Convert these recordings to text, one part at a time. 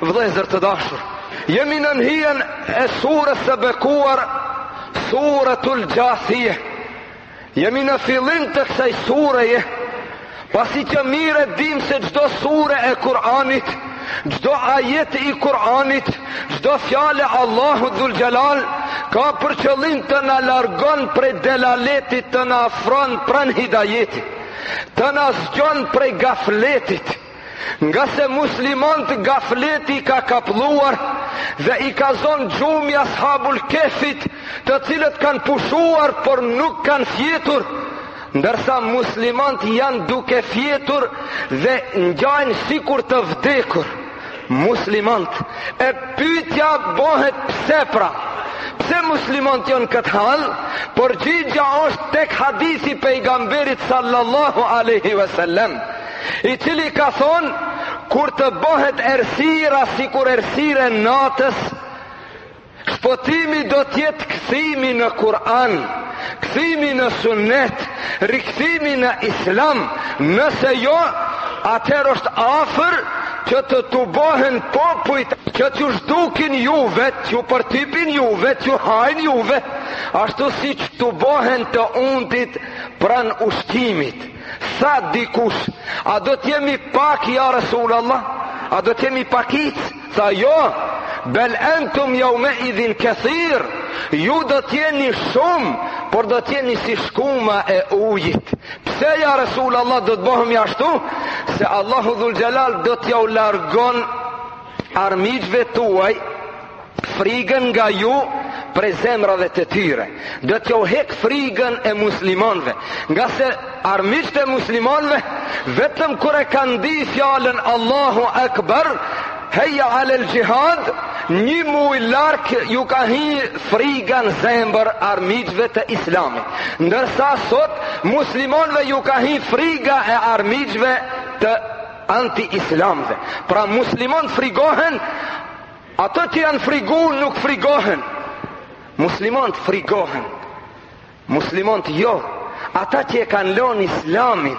Vëllezër të dashur, jemi nën hijen e surës së bekuar, Suratul Xhathije. Jemi në fillim të kësaj sureje, pasi që mirë e dimë se çdo sure e Kur'anit, çdo ajet i Kur'anit, çdo fjalë e Allahut Dhul Xhelal ka për qëllim të na largon prej delaletit të na afron pranë hidajetit, të na zgjon prej gafletit. Ngase muslimant gafleti i ka kapluar dhe i ka zon gjumi i ashabul kehfit të cilët kanë pushuar por nuk kanë fjetur, ndërsa muslimant janë duke fjetur dhe ngjajnë sikur të vdekur. Muslimant, e pytja bohet pse pra, pse muslimant janë n'këtë hall, përgjigjja është tek hadithi i pejgamberit sallallahu alejhi ve sellem. i cili ka thonë kur të bahet errësira sikur errësira e natës, shpëtimi do të jetë kthimi në Kur'an, kthimi në Sunnet, rikthimi në Islam, nëse jo, atëherë është afër që të tubohen popujt, që t'ju zhdukin juve, t'ju përtypin juve, t'ju hajnë juve, ashtu siç tubohen të untit pranë ushqimit. Tha dikush, a do të jemi pak ja Resulallah? A do të jemi pakicë? Tha jo, bel entum jeumeidhin kethir, ju do të jeni shumë, por do të jeni si shkuma e ujit. Pse ja Resul Allah do të bohemi ashtu? Se Allahu dhul xhelal do t'jau largon armiqve tuaj, frigën nga ju prej zemrave të tyre. Do t'jau hek frigën e muslimanëve, ngase armiqtë e muslimanëve vetëm kur e kanë ndi fjalën Allahu Akbar, hajje alel xhihad, një muj larg ju ka hi friga n'zemër armiqve të Islamit. Ndërsa sot muslimanëve ju ka hi friga e armiqve të anti-islamëve. Pra muslimant frigohen Ata që janë frigu nuk frigohen. Muslimant frigohen. Muslimant jo. Ata që e kanë lon islamin,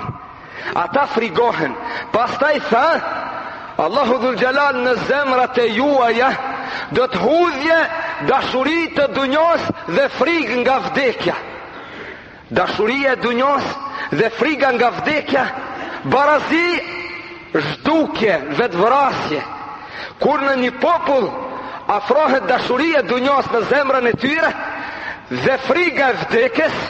ata frigohen. Pastaj tha, Allahu dhul xhelal në zemrat e juaja, do të hudhje dashuri të dunjos dhe frigë nga vdekja. Dashuria e dunjos dhe frika nga vdekja barazi zhdukje, vetëvrasje. Kur në një popull afrohet dashuria e dunjos në zemrën e tyre dhe frika e vdekjes,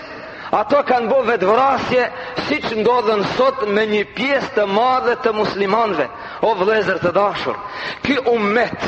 ato kanë bo vetëvrasje siç ndodhën sot me një pjesë të madhe të muslimanëve o vëllezër të dashur ky umet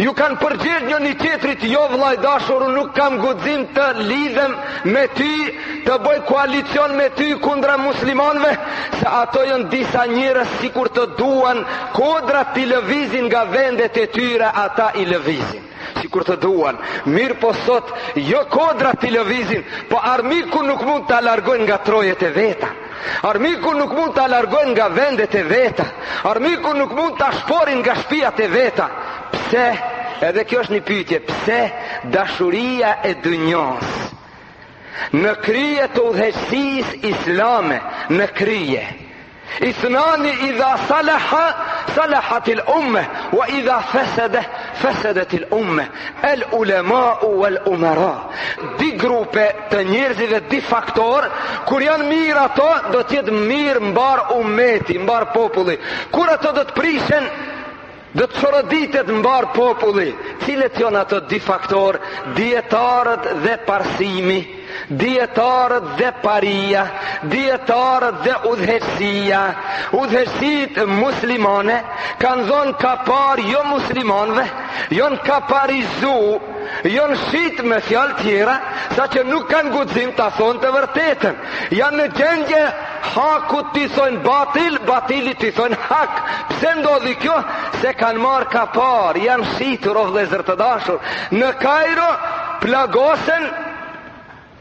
Ju kanë përgjigj njoni tjetrit, jo vla i dashur, nuk kam guxim të lidhem me ty, të bëj koalicion me ty kundra muslimanëve, se ato jonë disa njerëz sikur të duan kodrat t'i lëvizin nga vendet e tyre, ata i lëvizin. Sikur të duan, mirëpo sot, jo kodrat t'i lëvizin, po armikun nuk mund ta largojnë nga trojet e veta. Armikun nuk mund ta largojnë nga vendet e veta. Armikun nuk mund ta shporrin nga shpijat e veta. Pse? Edhe kjo është një pyetje. Pse dashuria e dynjos? Në krye të udhëheqësisë islame, në krye. Ithnani idha salaha, salahatil umme, wa idha fesede, fesedetil umme. El ulema uel umera Dy grupe të njerëzve dy faktorë Kur janë mirë ato Do të jetë mirë mbarë umeti Mbarë populli Kur ato do të prishen Do të çoroditet mbarë populli Cilët janë ato dy faktorë Dijetarët dhe parsimi Dijetarët dhe paria, dijetarët dhe udhëheqësia, udhëheqësit muslimanë, kanë dhonë kaparë jomuslimanëve, jonë kaparizu, jonë shit me fjalë tjera, saqë nuk kanë guxim ta thonë të vërtetën. Janë në gjendje hakut t'i thonë batil, batilit t'i thonë hak. Pse ndodhi kjo? Se kanë marrë kaparë, janë shitur o vëllezër të dashur. Në Kajro, plagosen,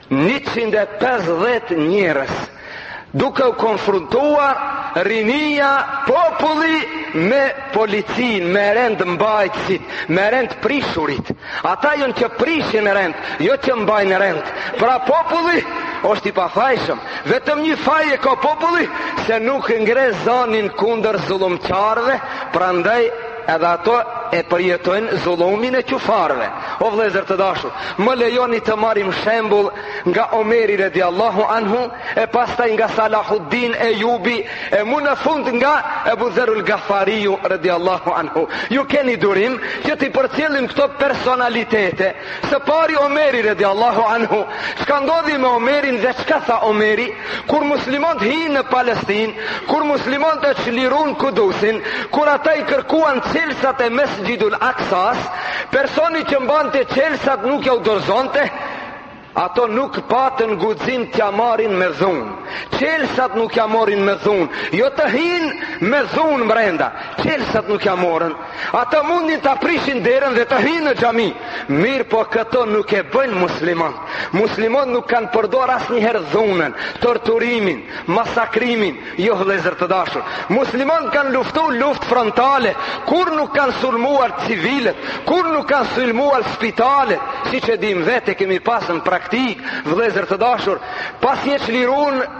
150 njerëz duke u konfrontuar rinia populli me policinë, me rendmbajtësit, me rendprishurit. Ata jonë që prishin rend, jo që mbajnë rend. Pra populli është i pafajshëm. Vetëm një faj e ka populli se nuk ngre zanin kundër zullumqarëve, prandaj Edhe ato e përjetojnë zullumin e qufarëve. O vëllezër të dashur, më lejoni të marrim shembull nga Omeri radiallahu anhu e pastaj nga Salahuddin Ejubi e mu në fund nga Ebu Dherul Gafariu radiallahu anhu. Ju keni durim që t'i përcjellim këto personalitete. Së pari Omeri radiallahu anhu. Çka ndodhi me Omerin dhe çka tha Omeri? Kur muslimanët hinë në Palestinë, kur muslimanët e çliruan Kudusin, kur ata i kërkuan çelësat e Mesjidul Aksas, personi që mbante çelësat nuk jau dorëzonte, ato nuk patën guxim t'ja marrin me dhunë. Çelësat nuk ja morrin me dhunë, jo të hinë me dhunë brenda. Çelësat nuk ja morën. Ata mundin ta prishin derën dhe të hyjnë në xhami, mirëpo këto nuk e bëjnë musliman. Musliman nuk kanë përdorur asnjëherë dhunën, torturimin, masakrimin, jo vëllezër të dashur. Musliman kanë luftu luftë frontale, kurrë nuk kanë sulmuar civilët, kurrë nuk kanë sulmuar spitalet, siç e dimë vetë e kemi pa se n'praktikë, vëllezër të dashur, pasi e çliruan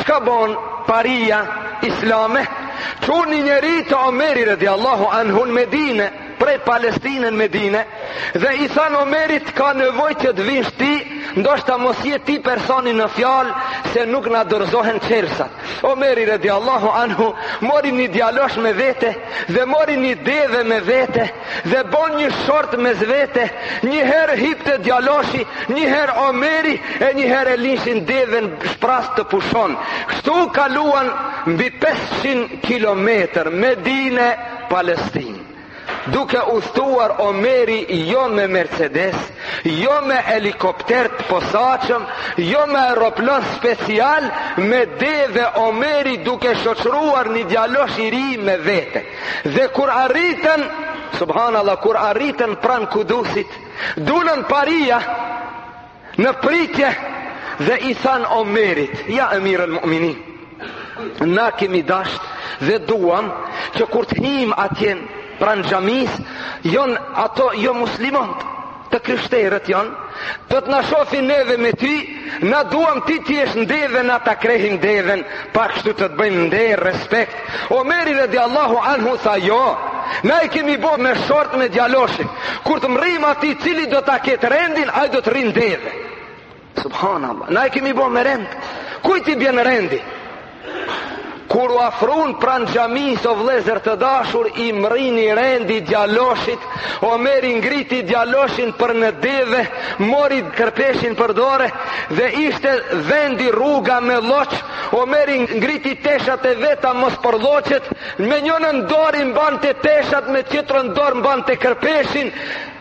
Çka bon paria islame? Çun një njeri te Omeri rëdi Allahu anhu n'Medine, prej Palestine n'Medine, dhe i thanë Omerit ka nevojë që të vish ti, ndoshta mos je ti personi në fjalë se nuk na dorëzohen çelësat. Omeri rëdi Allahu anhu mori një djalosh me vete dhe mori një deve me vete dhe bon një short mes vete, një herë hipte djaloshi, një herë Omeri, e një herë e lishin deven shprazt të pushon. Kështu kaluan mbi 500 kilometër Medine Palestinë. Duke udhëtuar Omeri jo me Mercedes, jo me helikopter të posaçëm, jo me aeroplan special, me deve Omeri duke shoqruar një djalosh i ri me vete. Dhe kur arritën, subhanallah, kur arritën pranë Kudusit, dulën paria në pritje dhe i thanë Omerit, ja Emir al-Mu'minin. Na kemi dasht dhe duam që kur të him' atjen pranë xhamisë, jonë ato jo muslimanët. të krishterët janë, do të na shofin neve me ty, na duam ti të jesh n'deve, na ta ngrehim deven, pa kështu do të bëjmë nder, respekt. Omeri rëdi Allahu anhu tha jo, na e kemi bo me short me djaloshin, kur të mrrim aty cili do ta ketë rendin, ai do të rrijë n'deve. Subhanallah, na e kemi bo me rend, kuj t'i bjen rendi? Kur u afrun pranë xhamisë vllezër të dashur, i mrrini rendi djaloshit, Omeri ngriti djaloshin për në deve, mori kërpeshin për dore, dhe ishte vendi rruga me lloç, Omeri ngriti teshat e veta mos përlloçet, me njënën dorë i mbante teshat, me tjetrën dorë mbante kërpeshin,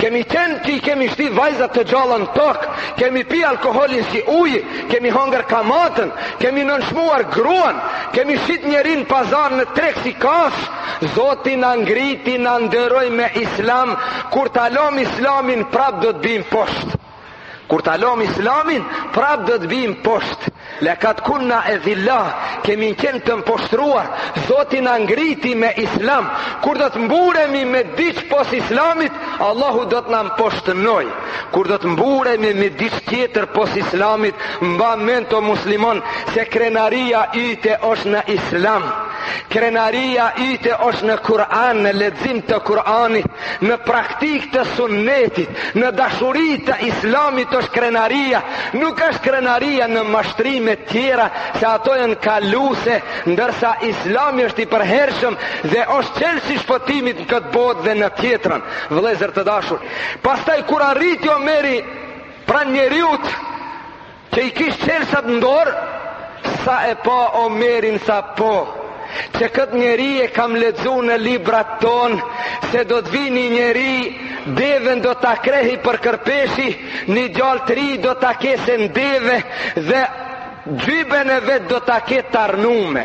Kemi qenë që i kemi shti vajzat të gjalla në tokë, kemi pi alkoholin si ujë, kemi hongër kamatën, kemi nënçmuar gruan, kemi shit njerinë pazar në treg si kafshë, Zoti na ngriti na nderoi me islam, kur ta lom islamin prap do të bim poshtë. Kur ta lëm Islamin, prap do të bim poshtë. La kat kunna e dhilla, kemi qenë të mposhtruar. Zoti na ngriti me Islam. Kur do të mburremi me diç pos Islamit, Allahu do të na mposhtnojë. Kur do të mburremi me diç tjetër pos Islamit, mba mend o musliman se krenaria yte është në Islam. Krenaria yte është në Kur'an, në lexim të Kur'anit. Në praktikë të sunnetit, në dashuri të islamit është krenaria, nuk është krenaria në mashtrime tjera, se ato janë kaluse, ndërsa islami është i përhershëm dhe është çelës i shpëtimit në këtë botë dhe në tjetrën, vëllezër të dashur. Pastaj, kur arriti Omeri pranë njeriut, Që i kish çelsat ndorë, sa e pa Omerin tha po, që këtë njeri e kam lexu në librat tonë, se do të vijë një njeri, deven do ta grehi për kërpeshi, një djalë të ri do ta ketë në deve, dhe gjyben e vet do ta ketë t'arnume.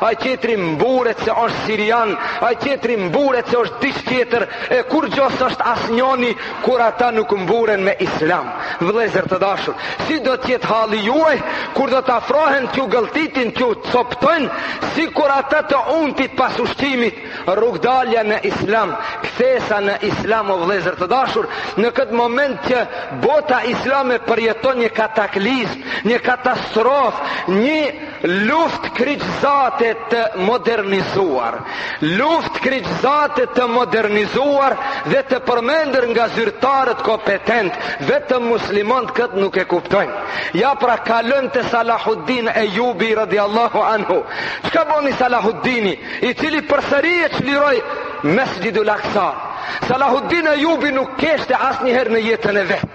Ai tjetri mburret se është sirian, ai tjetri mburret se është diç tjetër, e kurgjo s'është asnjëni kur ata nuk mburren me islam. Vëllezër të dashur, si do të jetë halli juaj kur do të afrohen t'ju gëlltitin, t'ju coptojnë, sikur ata të untit pas ushqimit, rrugdalja në islam, kthesa në islam o vëllezër të dashur, në këtë moment që bota islame përjeton një kataklizm, një katastrofë, një Luftë kriqëzate të modernizuar. Luftë kryqëzate të modernizuar dhe të përmendur nga zyrtarët kompetentë, vetëm muslimanët këtë nuk e kuptojnë. Ja pra kalojmë te Salahuddin Ejubi radiallahu anhu. Çka boni Salahuddini, i cili përsëri e çliroi Mesxhidul Aksa. Salahuddin Ejubi nuk qeshte asnjëherë në jetën e vet.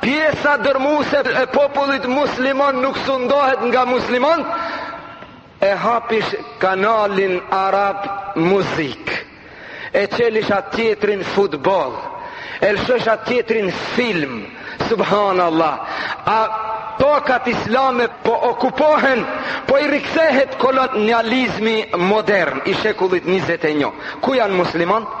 Pjesa dërmuese e popullit musliman nuk sundohet nga muslimanët, e hapish kanalin arab muzikë, e çelish atë tjetrin futbol, e lëshosh atë tjetrin film, subhanallah, a tokat islame po okupohen, po i rikthehet kolonializmi modern i shekullit 21. Ku janë muslimanët?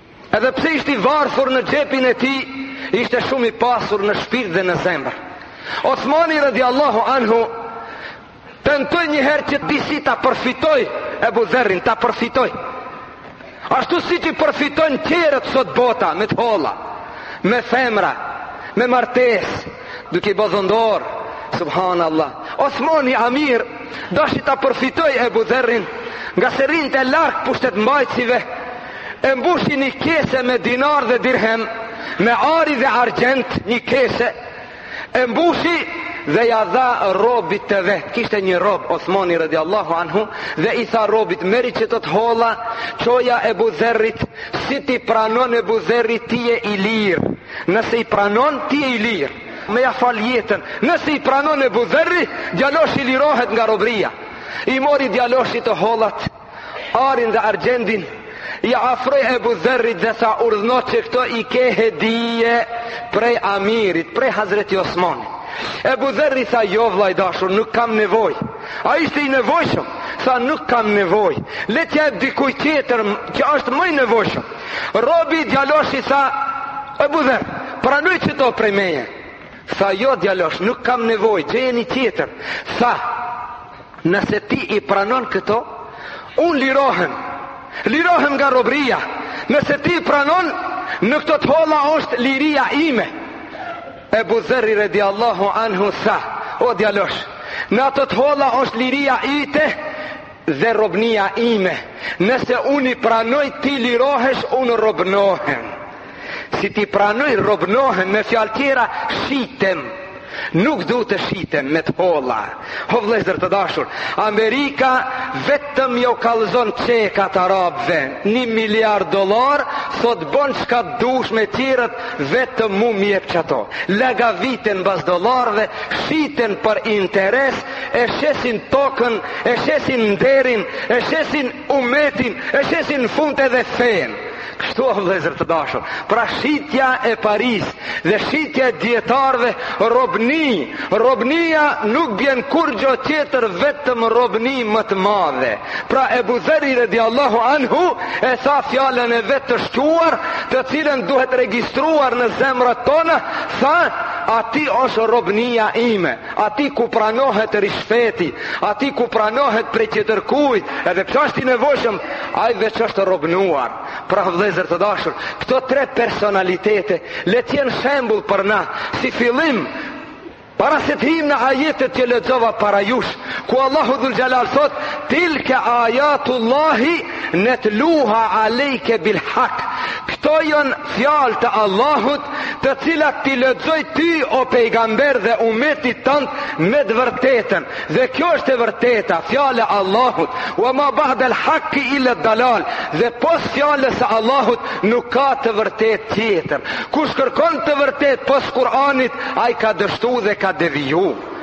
Edhe pse ishte i varfër në xhepin e tij, ishte shumë i pasur në shpirt dhe në zemër. Osmani radiallahu anhu tentoi një herë që disi ta përfitojë Ebu Dherrin, ta përfitojë. Ashtu siç i përfiton tjerët sot bota me të holla, me femra, me martesë, duke i bo zendor, subhanallah. Osmani Amir, dashi ta përfitojë Ebu Dherrin, ngase rrinte larg pushtetmbajtësve, e mbushi një kese me dinarë dhe dirhemë, me ari dhe argjend një kese, e mbushi dhe ia dha robit të vet, kishte një rob, Osmani radi Allahu anhu, dhe i tha robit, merri qëto të holla, çoja Ebu Dherrit, si t'i pranon Ebu Dherri ti je i lirë, Nëse i pranon, ti je i lirë. Me ia fal jetën. Nëse i pranon Ebu Dherri, djaloshi lirohet nga robria. I mori djaloshi të hollat, arin dhe argjendin, ia afroi Ebu Dherrit dhe tha urdhno që këto i ke hedije prej amirit, prej hazreti Osmanit. Ebu Dherri tha jo vlla i dashur, nuk kam nevojë. A ishte i nevojshëm? Tha nuk kam nevojë. Le t'ja jep dikuj tjetër që është më i nevojshëm. Robi djaloshi tha, Ebu Dherr, pranoj qëto prej meje. Tha, jo djalosh, nuk kam nevojë, gjeje një tjetër. Tha, nëse ti i pranon këto, unë lirohem, lirohem nga robria, nëse ti i pranon, në këto të holla është liria ime. Ebu Dherri radi Allahu anhu tha, o djalosh, në ato të holla është liria jote, Dhe robnia ime, nëse unë i pranoj ti lirohesh, unë robnohem. Si t'i pranoj robnohem me fjalë tjera, shitem. Nuk du të shitem me të holla. O vllezër të dashur, Amerika vetëm ju kallëzon çekat arabëve. Një miliard dollarë, thotë bon çka dush me tjerët, vetëm mu m'jep qato. Lega viten mbas dollarëve, shiten për interes, e shesin tokën, e shesin nderin, e shesin umetin, e shesin në fund edhe fenë. Kështu o vëllezër të dashur, pra shitja e parisë dhe shitja e dijetarëve robni, robnia nuk bjen kurgjë tjetër vetëm robni më të madhe. Pra Ebu Dherri radi Allahu anhu e tha fjalën e vet të shquar, të cilën duhet regjistruar në zemrat tona, tha aty është robnia ime. Aty ku pranohet ryshfeti, aty ku pranohet prej tjetërkuj, edhe pse është i nevojshëm, ai veç është robnuar. Pra vëllezër të dashur, këto tre personalitete le të jenë shembull për na, si fillim Para se të him në ajetet që lexova para jush, ku Allahu dhul xhelal thotë, "Tilka ayatullahi Netluha alejke bil hakk. Këto janë fjalë të Allahut, të cilat t'i lexoj ty o pejgamber dhe umetit tënd me të vërtetën. Dhe kjo është e vërteta, fjala e Allahut. Wa ma ba'da al-haqqi illa dalal. Dhe pos fjalës së Allahut nuk ka të vërtetë tjetër. Kush kërkon të vërtetë pos Kur'anit, ai ka dështuar dhe ka devijuar.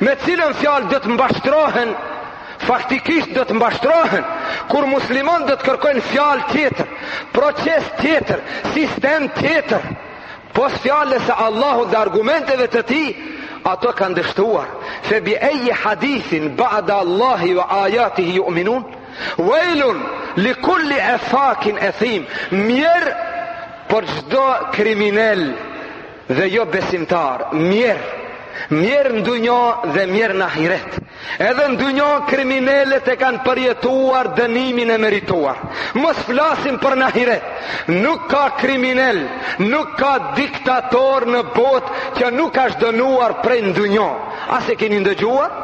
Me cilën fjalë do të mashtrohen faktikisht do të mashtrohen kur muslimant do të kërkojnë fjalë tjetër, proces tjetër, sistem tjetër. Pos fjalës së Allahut dhe argumenteve të tij, ato kanë dështuar. Fe bi eji hadithin ba'da Allahi wa ajatihi juminun, vejlun li kulli efakin ethim, mjerë për çdo kriminel, dhe jobesimtar, mjerë, mjerë në dynjo dhe mjerë në ahiret. Edhe në dynjo kriminelët e kanë përjetuar dënimin e merituar. Mos flasim për në ahiret. Nuk ka kriminel, nuk ka diktator në botë që nuk ashtë dënuar prej në dynjo. Ase keni ndëgjuar?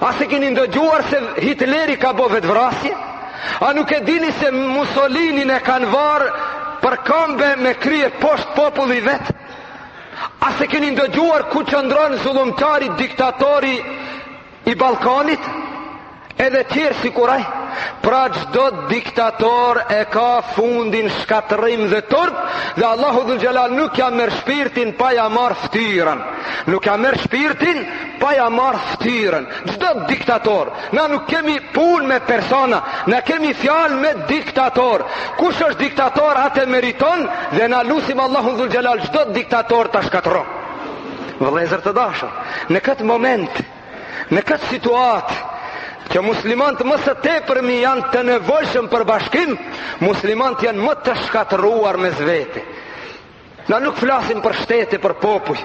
A s'e keni ndëgjuar se Hitleri ka bo vetëvrasje? A nuk e dini se Musolinin e kanë varë për kambe me krye poshtë populli i vet? A s'e keni ndëgjuar ku qëndron zullumtari diktatori i Ballkanit? Edhe tjerë sikur ai? Pra çdo diktator e ka fundin shkatërrim dhe turp dhe Allahu dhul xhelal nuk ja merr shpirtin pa ja marrë ftyrën. Nuk ja merr shpirtin pa ja marrë ftyrën. Çdo diktator, na nuk kemi punë me persona, na kemi fjalë me diktator. Kush është diktator atë meriton dhe na lusim Allahun dhul xhelal çdo diktator ta shkatërron. Vëllezër të dashur, në këtë moment, në këtë situatë, që muslimant më së teprmi janë të nevojshëm për bashkim, muslimant janë më të shkatërruar mes vete. Na nuk flasim për shtete, për popuj.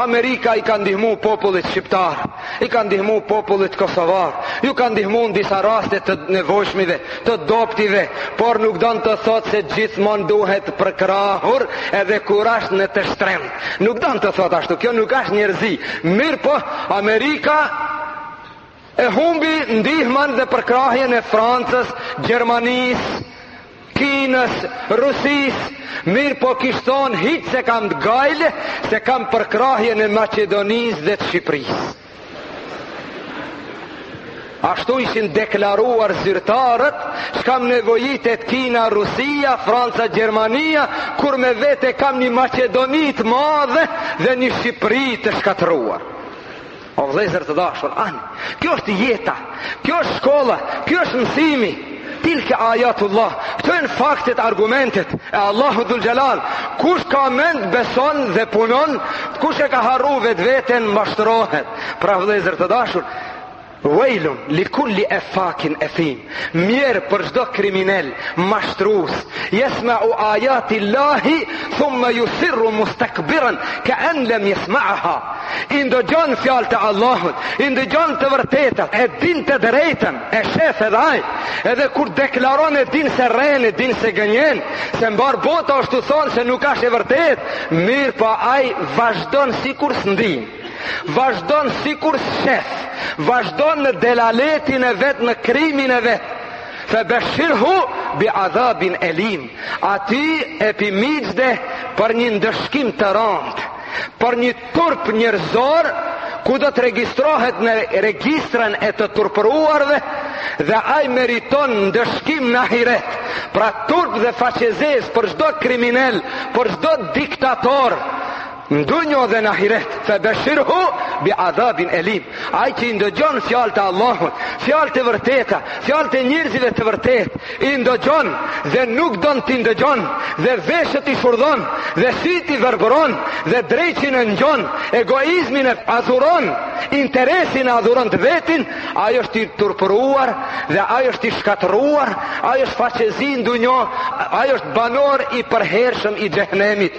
Amerika i ka ndihmu popullit shqiptar, i ka ndihmu popullit kosovar, ju ka ndihmu në disa raste të nevojshmive, të dobsive, por nuk don të thotë se gjithmonë duhet përkrahur edhe kur ashtë në të shtrem. Nuk don të thotë ashtu, kjo nuk ashtë njerëzi. Mirëpo, Amerika E humbi ndihmën dhe përkrahjen e Francës, Gjermanisë, Kinës, Rusisë, mirëpo kish thonë hiç s'e kam të gajle, se kam përkrahjen e Maqedonisë dhe të Shqipërisë. Ashtu ishin deklaruar zyrtarët, çka m'nevojitet Kina, Rusia, Franca, Gjermania, kur me vete kam një Maqedoni të madhe dhe një Shqipëri të shkatërruar. O vëllezër të dashur, ani, kjo është jeta, kjo është shkolla, ky është mësimi. Tilke ajatullah, këto janë faktet, argumentet e Allahut dhul xhelal. Kush ka mend beson dhe punon, kush e ka harru vetveten mashtrohet. Pra vëllezër të dashur, Wejlun, li kulli efakin ethim. Mjerë për çdo kriminel, mashtrus, jesmau ajatil-lahi, thumme jusirru mustekbiren, ke en lem jesmaha. I ndëgjon fjalët e Allahut, i ndëgjon të vërtetat, e din të drejtën, e shef edhe ai, edhe kur deklaron e din se rren, e din se gënjen, se mbarë bota ashtu thonë se nuk asht e vërtetë, mirëpo po ai vazhdon sikur s'ndin. Vazhdon sikur s'shef, vazhdon në delaletin e vet, në krimin e vet. Fe beshirhu bi adhabin elim. Atij epi myzhde për një ndëshkim të rëndë, për një turp njerëzor, ku do të regjistrohet në regjistrin e të turpëruarve dhe ai meriton ndëshkim në ahiret. Pra turp dhe faqe e zezë për çdo kriminel, për çdo diktator, Në dunjo dhe në ahiret, fe beshirhu, bi adhabin elim. Ai që i ndëgjon fjalët e Allahut, fjalët e vërteta, fjalët e njerëzve të vërtetë, i ndëgjon dhe nuk don t'i ndëgjon, dhe veshët i shurdhon, dhe sytë i verbëron, dhe dreqin e ngjon, egoizmin e adhuron, interesin e adhuron të vetin, ai është i turpëruar, dhe ai është i shkatërruar, ai është faqezi në dunjo, ai është banor i përhershëm i xhehnemit,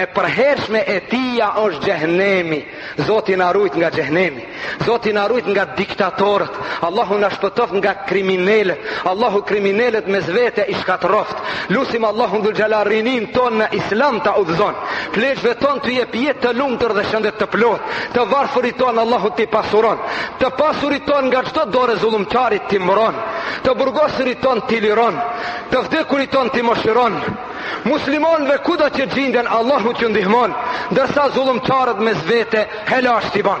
e përhershme e tija është xhehenemi. Zoti na rujt nga xhehenemi. Zoti na rujt nga diktatorët. Allahu na shpëtoftë nga kriminelët. Allahu kriminelët mes vete i shkatërroftë. Lusim Allahun dhul xhelal rininë tonë në islam ta udhëzon. Pleqve tonë t'u jep jetë të lumtur dhe shëndet të plotë. Të varfërit tonë Allahu t'i pasuron. Të pasurit tonë nga çdo dore zullumqarit t'i mbron. Të burgosurit tonë t'i liron. Të vdekurit tonë t'i mëshiron. Muslimanëve kudo që gjinden Allahu t'ju ndihmon, ndërsa zullumqarët mes vete helaq t'i ban.